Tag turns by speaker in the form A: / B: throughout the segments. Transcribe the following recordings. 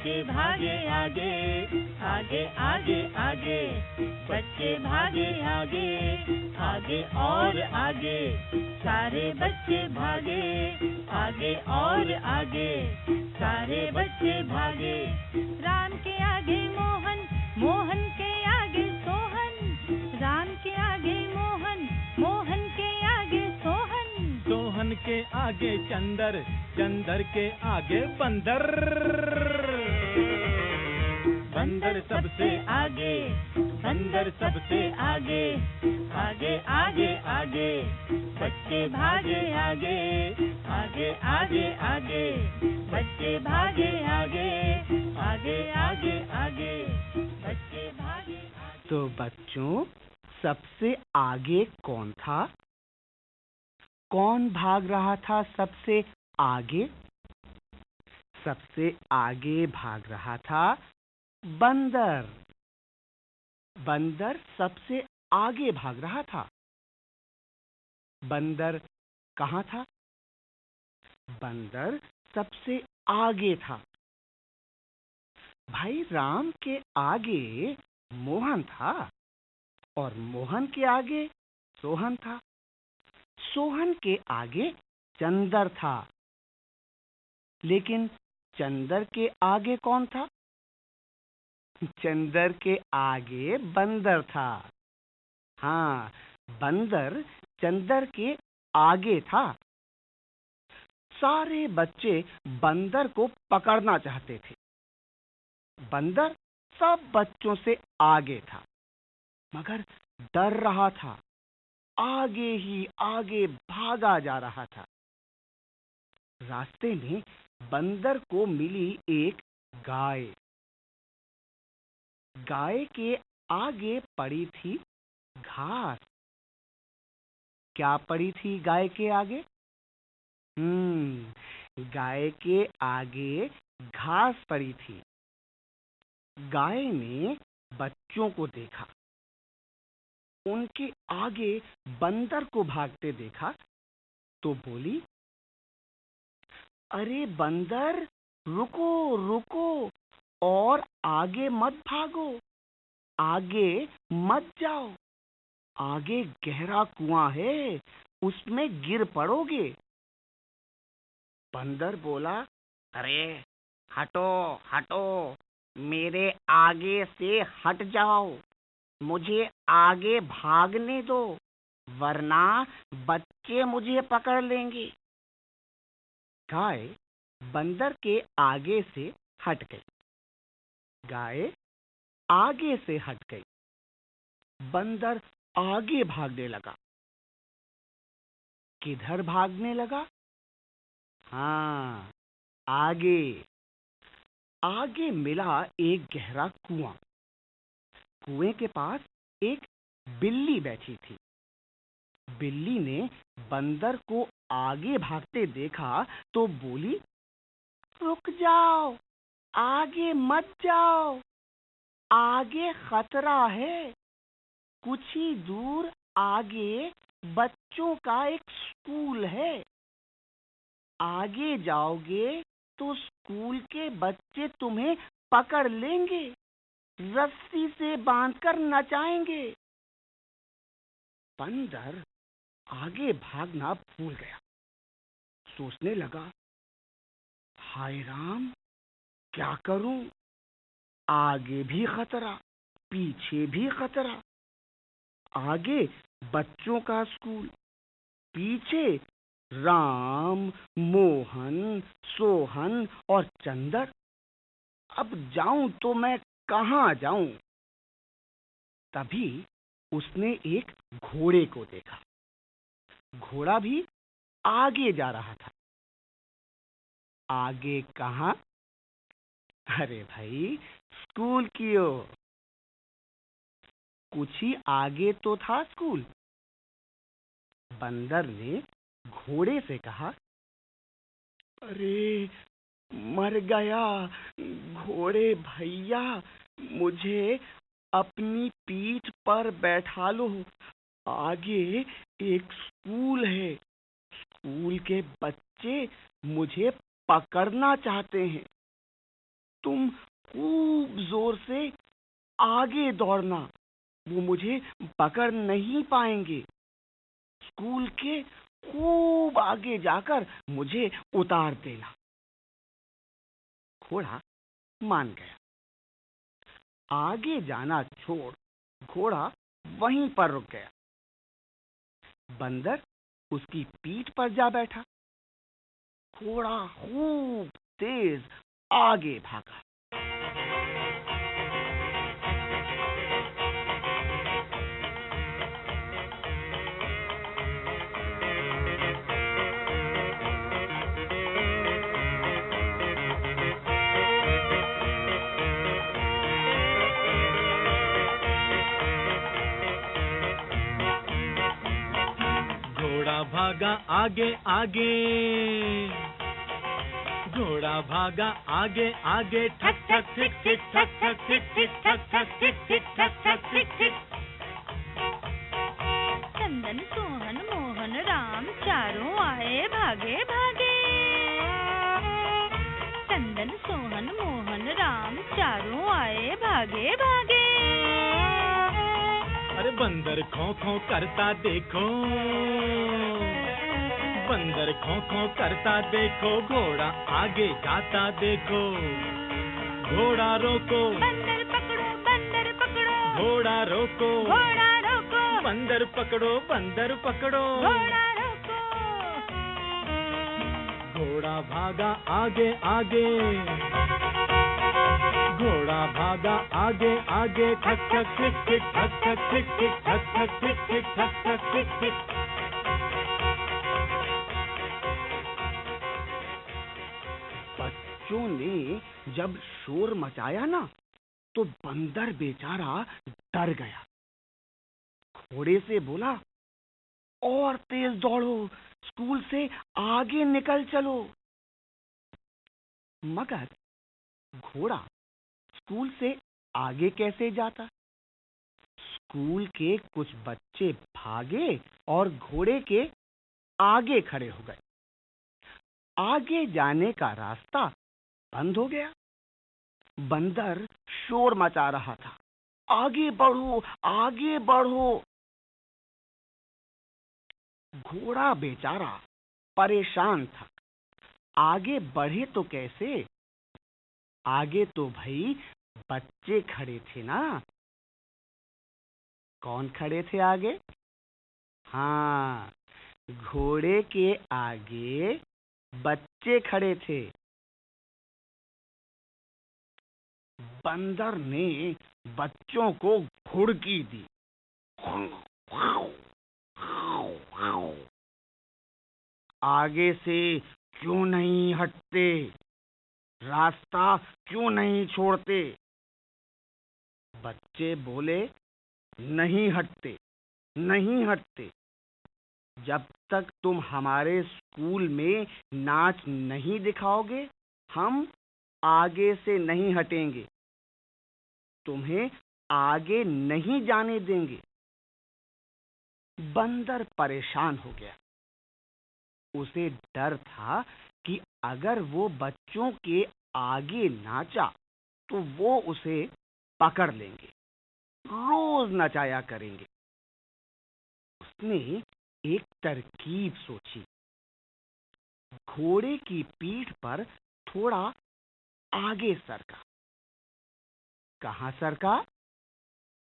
A: बच्चे भागे आगे आगे आगे आगे। बच्चे भागे आगे आगे और आगे। सारे बच्चे भागे, आगे और आगे। सारे बच्चे भागे। राम के आगे मोहन मोहन के आगे आगे
B: चंदर चंदर के आगे बंदर। बंदर सबसे
A: आगे बंदर सबसे आगे आगे आगे आगे बच्चे भागे आगे आगे आगे आगे बच्चे भागे आगे आगे आगे आगे बच्चे भागे आगे।
C: तो बच्चों सबसे आगे कौन था? कौन भाग रहा था सबसे आगे? सबसे आगे भाग रहा था बंदर। बंदर सबसे आगे भाग रहा था। बंदर कहाँ था? बंदर सबसे आगे था। भाई राम के आगे मोहन था और मोहन के आगे सोहन था। सोहन के आगे चंदर था। लेकिन चंदर के आगे कौन था? चंदर के आगे बंदर था। हाँ बंदर चंदर के आगे था। सारे बच्चे बंदर को पकड़ना चाहते थे। बंदर सब बच्चों से आगे था, मगर डर रहा था। आगे ही आगे भागा जा रहा था। रास्ते में बंदर को मिली एक गाय। गाय के आगे पड़ी थी घास। क्या पड़ी थी गाय के आगे? हम्म गाय के आगे घास पड़ी थी। गाय ने बच्चों को देखा। उनके आगे बंदर को भागते देखा तो बोली, अरे बंदर, रुको रुको और आगे मत भागो, आगे मत जाओ। आगे गहरा कुआँ है, उसमें गिर पड़ोगे। बंदर बोला, अरे हटो हटो, मेरे आगे से हट जाओ। मुझे आगे भागने दो, वरना बच्चे मुझे पकड़ लेंगे। गाय बंदर के आगे से हट गई। गाय आगे से हट गई। बंदर आगे भागने लगा। किधर भागने लगा? हाँ आगे। आगे मिला एक गहरा कुआँ। कुएँ के पास एक बिल्ली बैठी थी। बिल्ली ने बंदर को आगे भागते देखा तो बोली, रुक जाओ, आगे मत जाओ, आगे खतरा है। कुछ ही दूर आगे बच्चों का एक स्कूल है। आगे जाओगे तो स्कूल के बच्चे तुम्हें पकड़ लेंगे। रस्सी से बांधकर नचाएँगे। बंदर आगे भागना भूल गया। सोचने लगा, हाय राम, क्या करूँ? आगे भी खतरा, पीछे भी खतरा। आगे बच्चों का स्कूल, पीछे राम, मोहन, सोहन और चंदर। अब जाऊँ तो मैं कहाँ जाऊँ? तभी उसने एक घोड़े को देखा। घोड़ा भी आगे जा रहा था। आगे कहा? अरे भाई, स्कूल की ओर। कुछ ही आगे तो था स्कूल। बंदर ने घोड़े से कहा, अरे मर गया। घोड़े भैया, मुझे अपनी पीठ पर बैठा लो। आगे एक स्कूल है। स्कूल के बच्चे मुझे पकड़ना चाहते हैं। तुम खूब ज़ोर से आगे दौड़ना। वो मुझे पकड़ नहीं पाएँगे। स्कूल के खूब आगे जाकर मुझे उतार देना। घोड़ा मान गया। आगे जाना छोड़, घोड़ा वहीं पर रुक गया। बंदर उसकी पीठ पर जा बैठा। घोड़ा खूब तेज आगे भागा।
B: भागा आगे आगे घोड़ा भागा आगे आगे ठक ठक टिक टिक ठक ठक टिक टिक ठक ठक टिक टिक ठक ठक टिक टिक
A: चंदन सोहन मोहन राम चारों आए भागे भागे चंदन सोहन मोहन राम चारों आए भागे भागे
B: अरे बंदर खो खो करता देखो बंदर खो खो करता देखो घोड़ा आगे जाता देखो। घोड़ा रोको।
A: बंदर पकड़ो बंदर पकड़ो।
B: घोड़ा रोको।
A: घोड़ा रोको।
B: बंदर पकड़ो बंदर पकड़ो।
A: घोड़ा रोको।
B: घोड़ा भागा आगे आगे। घोड़ा भागा आगे आगे। ठक ठक टिक टिक ठक ठक टिक टिक ठक ठक टिक टिक ठक ठक टिक टिक
C: बच्चों ने जब शोर मचाया ना तो बंदर बेचारा डर गया। घोड़े से बोला, और तेज दौड़ो, स्कूल से आगे निकल चलो। मगर घोड़ा स्कूल से आगे कैसे जाता? स्कूल के कुछ बच्चे भागे और घोड़े के आगे खड़े हो गए। आगे जाने का रास्ता बंद हो गया। बंदर शोर मचा रहा था। आगे बढ़ो आगे बढ़ो। घोड़ा बेचारा परेशान था। आगे बढ़े तो कैसे? आगे तो भाई बच्चे खड़े थे ना। कौन खड़े थे आगे? हाँ घोड़े के आगे बच्चे खड़े थे। बंदर ने बच्चों को घुड़की दी। आगे से क्यों नहीं हटते? रास्ता क्यों नहीं छोड़ते? बच्चे बोले, नहीं हटते नहीं हटते। जब तक तुम हमारे स्कूल में नाच नहीं दिखाओगे, हम आगे से नहीं हटेंगे। तुम्हें आगे नहीं जाने देंगे। बंदर परेशान हो गया। उसे डर था कि अगर वो बच्चों के आगे नाचा तो वो उसे पकड़ लेंगे। रोज नचाया करेंगे। उसने एक तरकीब सोची। घोड़े की पीठ पर थोड़ा आगे सरका कहाँ सरका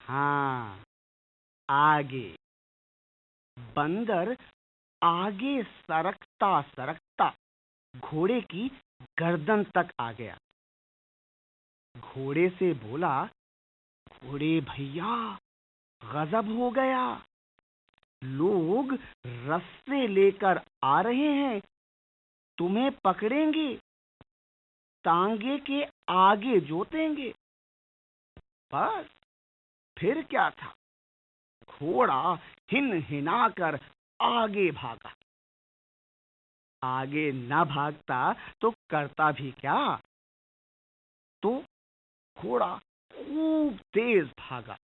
C: हाँ आगे। बंदर आगे सरकता सरकता। घोड़े की गर्दन तक आ गया। घोड़े से बोला, घोड़े भैया, गजब हो गया। लोग रस्से लेकर आ रहे हैं। तुम्हें पकड़ेंगे। टांगे के आगे जोतेंगे। बस, फिर क्या था? घोड़ा हिन हिना कर आगे भागा। आगे न भागता तो करता भी क्या? तो घोड़ा खूब तेज भागा।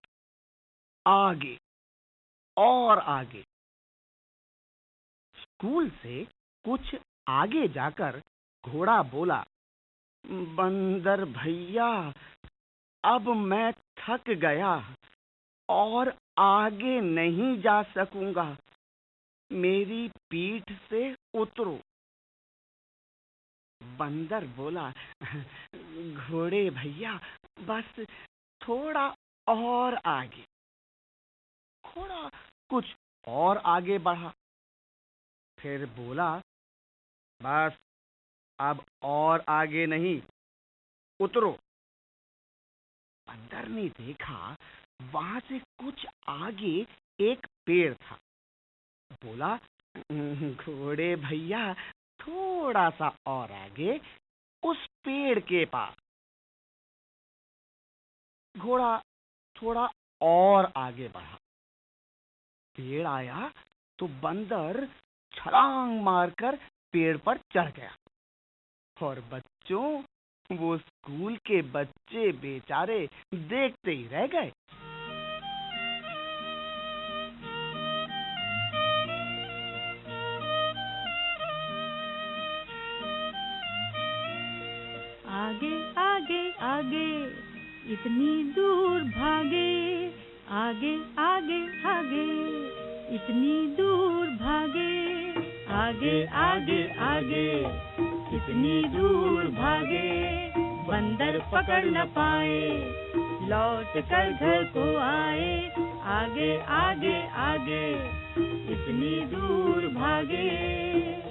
C: आगे, और आगे। स्कूल से कुछ आगे जाकर घोड़ा बोला बंदर भैया, अब मैं थक गया और आगे नहीं जा सकूँगा। मेरी पीठ से उतरो। बंदर बोला, घोड़े भैया, बस थोड़ा और आगे। घोड़ा कुछ और आगे बढ़ा। फिर बोला, बस अब और आगे नहीं। उतरो। बंदर ने देखा, वहाँ से कुछ आगे एक पेड़ था। बोला घोड़े भैया, थोड़ा सा और आगे, उस पेड़ के पास। घोड़ा थोड़ा और आगे बढ़ा। पेड़ आया तो बंदर छलांग मारकर पेड़ पर चढ़ गया। और बच्चों, वो स्कूल के बच्चे बेचारे देखते ही रह गए।
A: आगे आगे आगे, इतनी दूर भागे, आगे आगे आगे, इतनी दूर भागे, आगे आगे आगे। इतनी दूर भागे, बंदर पकड़ न पाए, लौट कर घर को आए, आगे आगे आगे इतनी दूर भागे।